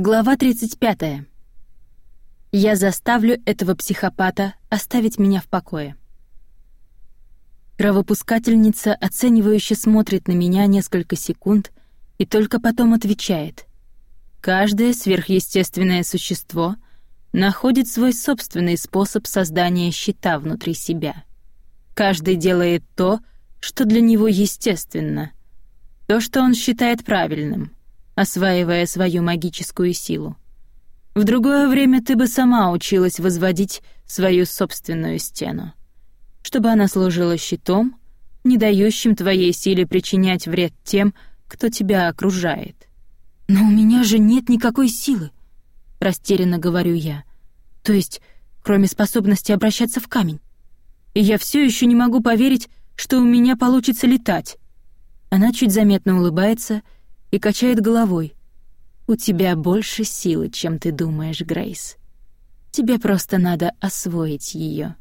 Глава 35. Я заставлю этого психопата оставить меня в покое. Кровопускательница оценивающе смотрит на меня несколько секунд и только потом отвечает. Каждое сверхъестественное существо находит свой собственный способ создания щита внутри себя. Каждый делает то, что для него естественно, то, что он считает правильным — осваивая свою магическую силу. В другое время ты бы сама училась возводить свою собственную стену, чтобы она служила щитом, не дающим твоей силе причинять вред тем, кто тебя окружает. «Но у меня же нет никакой силы», — растерянно говорю я. «То есть, кроме способности обращаться в камень. И я все еще не могу поверить, что у меня получится летать». Она чуть заметно улыбается — и качает головой. «У тебя больше силы, чем ты думаешь, Грейс. Тебе просто надо освоить ее.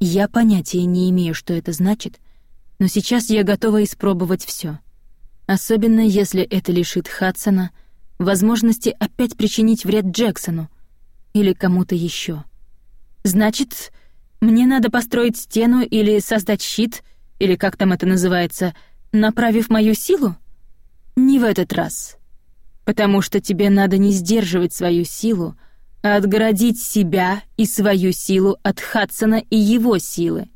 Я понятия не имею, что это значит, но сейчас я готова испробовать все. Особенно если это лишит Хадсона возможности опять причинить вред Джексону или кому-то еще. Значит, мне надо построить стену или создать щит, или как там это называется, направив мою силу? Не в этот раз. Потому что тебе надо не сдерживать свою силу, а отгородить себя и свою силу от Хадсона и его силы.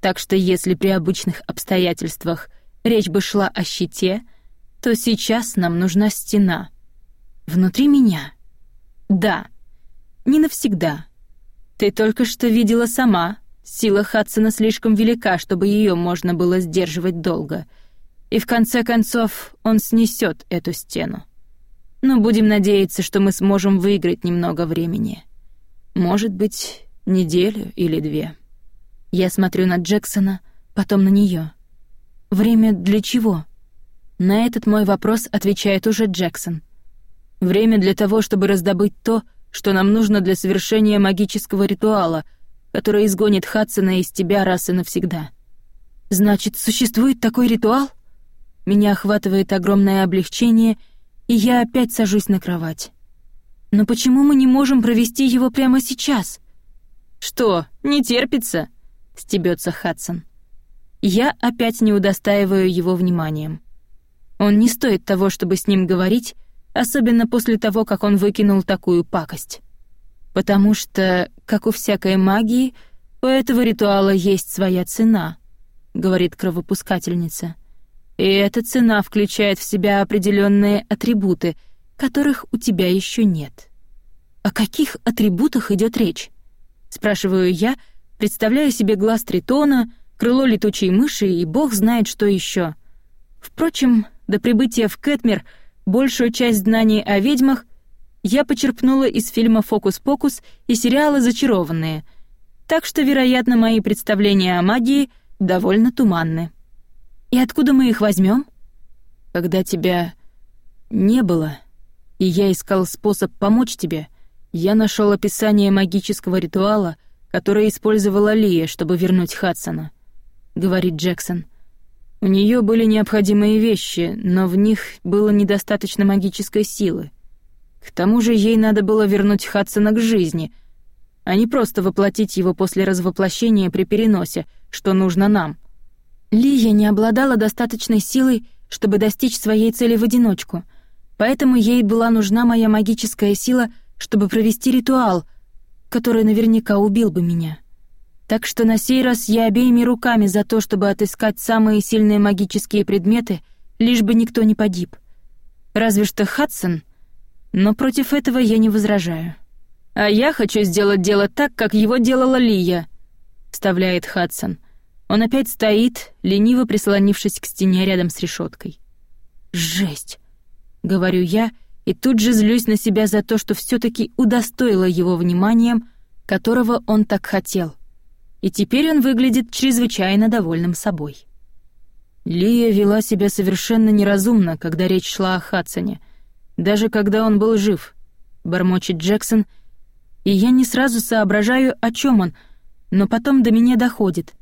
Так что если при обычных обстоятельствах речь бы шла о щите, то сейчас нам нужна стена. Внутри меня. Да. Не навсегда. Ты только что видела сама. Сила Хадсона слишком велика, чтобы ее можно было сдерживать долго — и в конце концов он снесет эту стену. Но будем надеяться, что мы сможем выиграть немного времени. Может быть, неделю или две. Я смотрю на Джексона, потом на нее. Время для чего? На этот мой вопрос отвечает уже Джексон. Время для того, чтобы раздобыть то, что нам нужно для совершения магического ритуала, который изгонит Хадсона из тебя раз и навсегда. Значит, существует такой ритуал? — меня охватывает огромное облегчение, и я опять сажусь на кровать. Но почему мы не можем провести его прямо сейчас? Что, не терпится? стебется Хадсон. Я опять не удостаиваю его вниманием. Он не стоит того, чтобы с ним говорить, особенно после того, как он выкинул такую пакость. Потому что, как у всякой магии, у этого ритуала есть своя цена, говорит кровопускательница. И эта цена включает в себя определенные атрибуты, которых у тебя еще нет. О каких атрибутах идет речь? Спрашиваю я, представляю себе глаз тритона, крыло летучей мыши и бог знает что еще. Впрочем, до прибытия в Кэтмер большую часть знаний о ведьмах я почерпнула из фильма «Фокус-покус» и сериала «Зачарованные», так что, вероятно, мои представления о магии довольно туманны. И откуда мы их возьмем? Когда тебя не было, и я искал способ помочь тебе, я нашел описание магического ритуала, которое использовала Лия, чтобы вернуть Хадсона, говорит Джексон. У нее были необходимые вещи, но в них было недостаточно магической силы. К тому же ей надо было вернуть Хадсона к жизни, а не просто воплотить его после развоплощения при переносе, что нужно нам. Лия не обладала достаточной силой, чтобы достичь своей цели в одиночку, поэтому ей была нужна моя магическая сила, чтобы провести ритуал, который наверняка убил бы меня. Так что на сей раз я обеими руками за то, чтобы отыскать самые сильные магические предметы, лишь бы никто не погиб. Разве что Хадсон, но против этого я не возражаю. «А я хочу сделать дело так, как его делала Лия», — вставляет Хадсон. Он опять стоит, лениво прислонившись к стене рядом с решеткой. «Жесть!» — говорю я, и тут же злюсь на себя за то, что все таки удостоила его вниманием, которого он так хотел. И теперь он выглядит чрезвычайно довольным собой. Лия вела себя совершенно неразумно, когда речь шла о Хадсоне, даже когда он был жив, бормочет Джексон, и я не сразу соображаю, о чем он, но потом до меня доходит —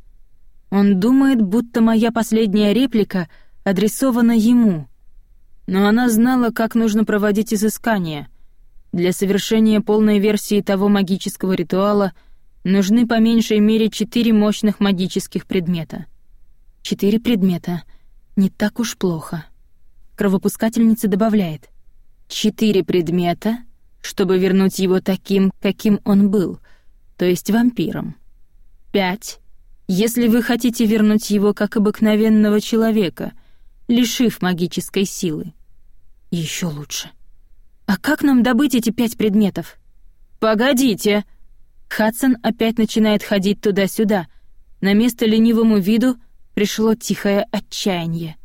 он думает, будто моя последняя реплика адресована ему. Но она знала, как нужно проводить изыскания, Для совершения полной версии того магического ритуала нужны по меньшей мере четыре мощных магических предмета. Четыре предмета. Не так уж плохо. Кровопускательница добавляет. Четыре предмета, чтобы вернуть его таким, каким он был, то есть вампиром. Пять. Если вы хотите вернуть его как обыкновенного человека, лишив магической силы. Еще лучше. «А как нам добыть эти пять предметов?» «Погодите!» Хадсон опять начинает ходить туда-сюда. На место ленивому виду пришло тихое отчаяние.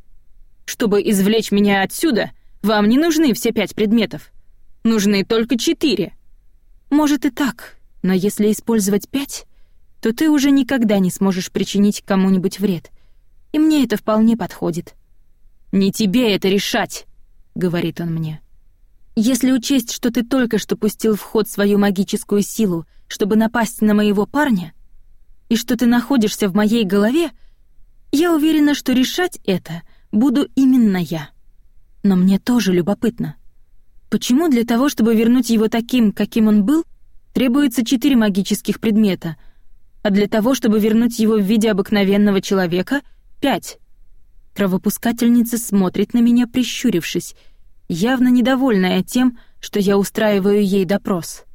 «Чтобы извлечь меня отсюда, вам не нужны все пять предметов. Нужны только четыре». «Может и так, но если использовать пять, то ты уже никогда не сможешь причинить кому-нибудь вред. И мне это вполне подходит». «Не тебе это решать», — говорит он мне. Если учесть, что ты только что пустил в ход свою магическую силу, чтобы напасть на моего парня, и что ты находишься в моей голове, я уверена, что решать это буду именно я. Но мне тоже любопытно. Почему для того, чтобы вернуть его таким, каким он был, требуется четыре магических предмета, а для того, чтобы вернуть его в виде обыкновенного человека — пять? Кровопускательница смотрит на меня, прищурившись — явно недовольная тем, что я устраиваю ей допрос.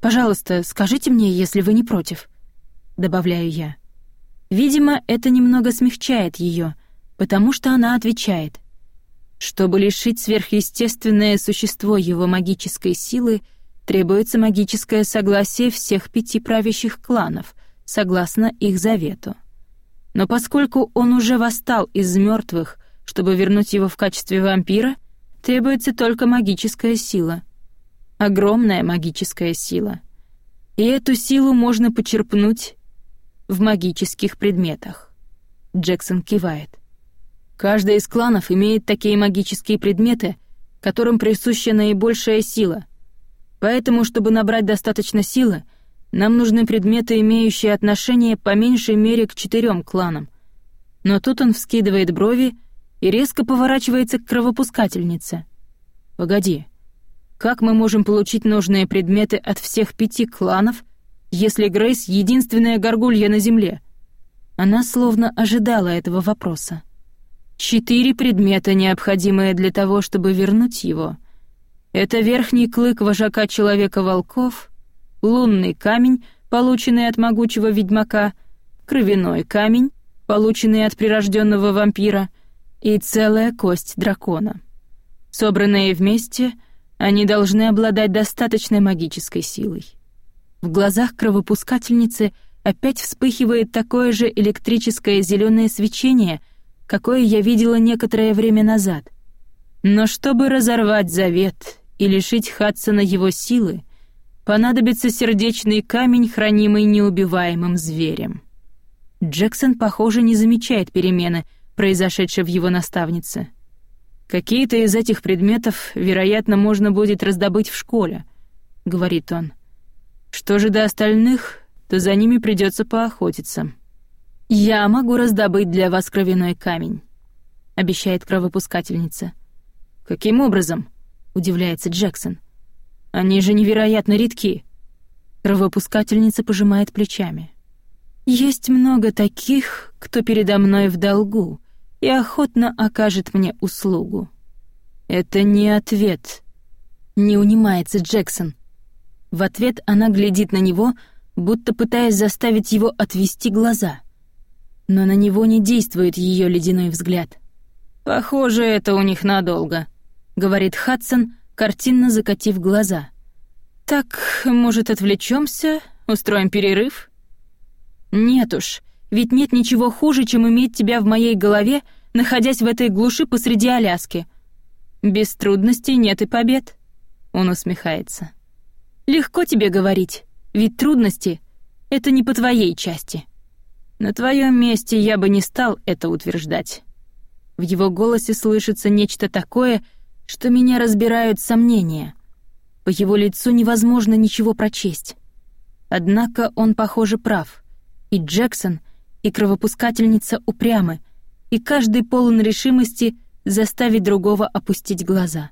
«Пожалуйста, скажите мне, если вы не против», — добавляю я. Видимо, это немного смягчает ее, потому что она отвечает. Чтобы лишить сверхъестественное существо его магической силы, требуется магическое согласие всех пяти правящих кланов, согласно их завету. Но поскольку он уже восстал из мертвых, чтобы вернуть его в качестве вампира, требуется только магическая сила. Огромная магическая сила. И эту силу можно почерпнуть в магических предметах. Джексон кивает. Каждый из кланов имеет такие магические предметы, которым присуща наибольшая сила. Поэтому, чтобы набрать достаточно силы, нам нужны предметы, имеющие отношение по меньшей мере к четырем кланам. Но тут он вскидывает брови и резко поворачивается к кровопускательнице. «Погоди, как мы можем получить нужные предметы от всех пяти кланов, если Грейс — единственная горгулья на Земле?» Она словно ожидала этого вопроса. Четыре предмета, необходимые для того, чтобы вернуть его. Это верхний клык вожака Человека-волков, лунный камень, полученный от могучего ведьмака, кровяной камень, полученный от прирожденного вампира — и целая кость дракона. Собранные вместе, они должны обладать достаточной магической силой. В глазах кровопускательницы опять вспыхивает такое же электрическое зеленое свечение, какое я видела некоторое время назад. Но чтобы разорвать завет и лишить Хадсона его силы, понадобится сердечный камень, хранимый неубиваемым зверем. Джексон, похоже, не замечает перемены — произошедшее в его наставнице. «Какие-то из этих предметов, вероятно, можно будет раздобыть в школе», — говорит он. «Что же до остальных, то за ними придется поохотиться». «Я могу раздобыть для вас кровяной камень», — обещает кровопускательница. «Каким образом?» — удивляется Джексон. «Они же невероятно редки». Кровопускательница пожимает плечами. «Есть много таких, кто передо мной в долгу, и охотно окажет мне услугу. Это не ответ. Не унимается Джексон. В ответ она глядит на него, будто пытаясь заставить его отвести глаза. Но на него не действует ее ледяной взгляд. «Похоже, это у них надолго», — говорит Хадсон, картинно закатив глаза. «Так, может, отвлечемся, устроим перерыв?» «Нет уж, ведь нет ничего хуже, чем иметь тебя в моей голове, находясь в этой глуши посреди Аляски. Без трудностей нет и побед. Он усмехается. Легко тебе говорить, ведь трудности — это не по твоей части. На твоем месте я бы не стал это утверждать. В его голосе слышится нечто такое, что меня разбирают сомнения. По его лицу невозможно ничего прочесть. Однако он, похоже, прав. И Джексон — и кровопускательница упрямы, и каждый полон решимости заставить другого опустить глаза.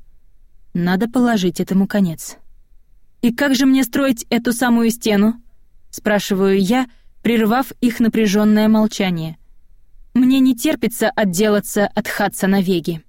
Надо положить этому конец. «И как же мне строить эту самую стену?» — спрашиваю я, прервав их напряженное молчание. «Мне не терпится отделаться от Хадсона Веги».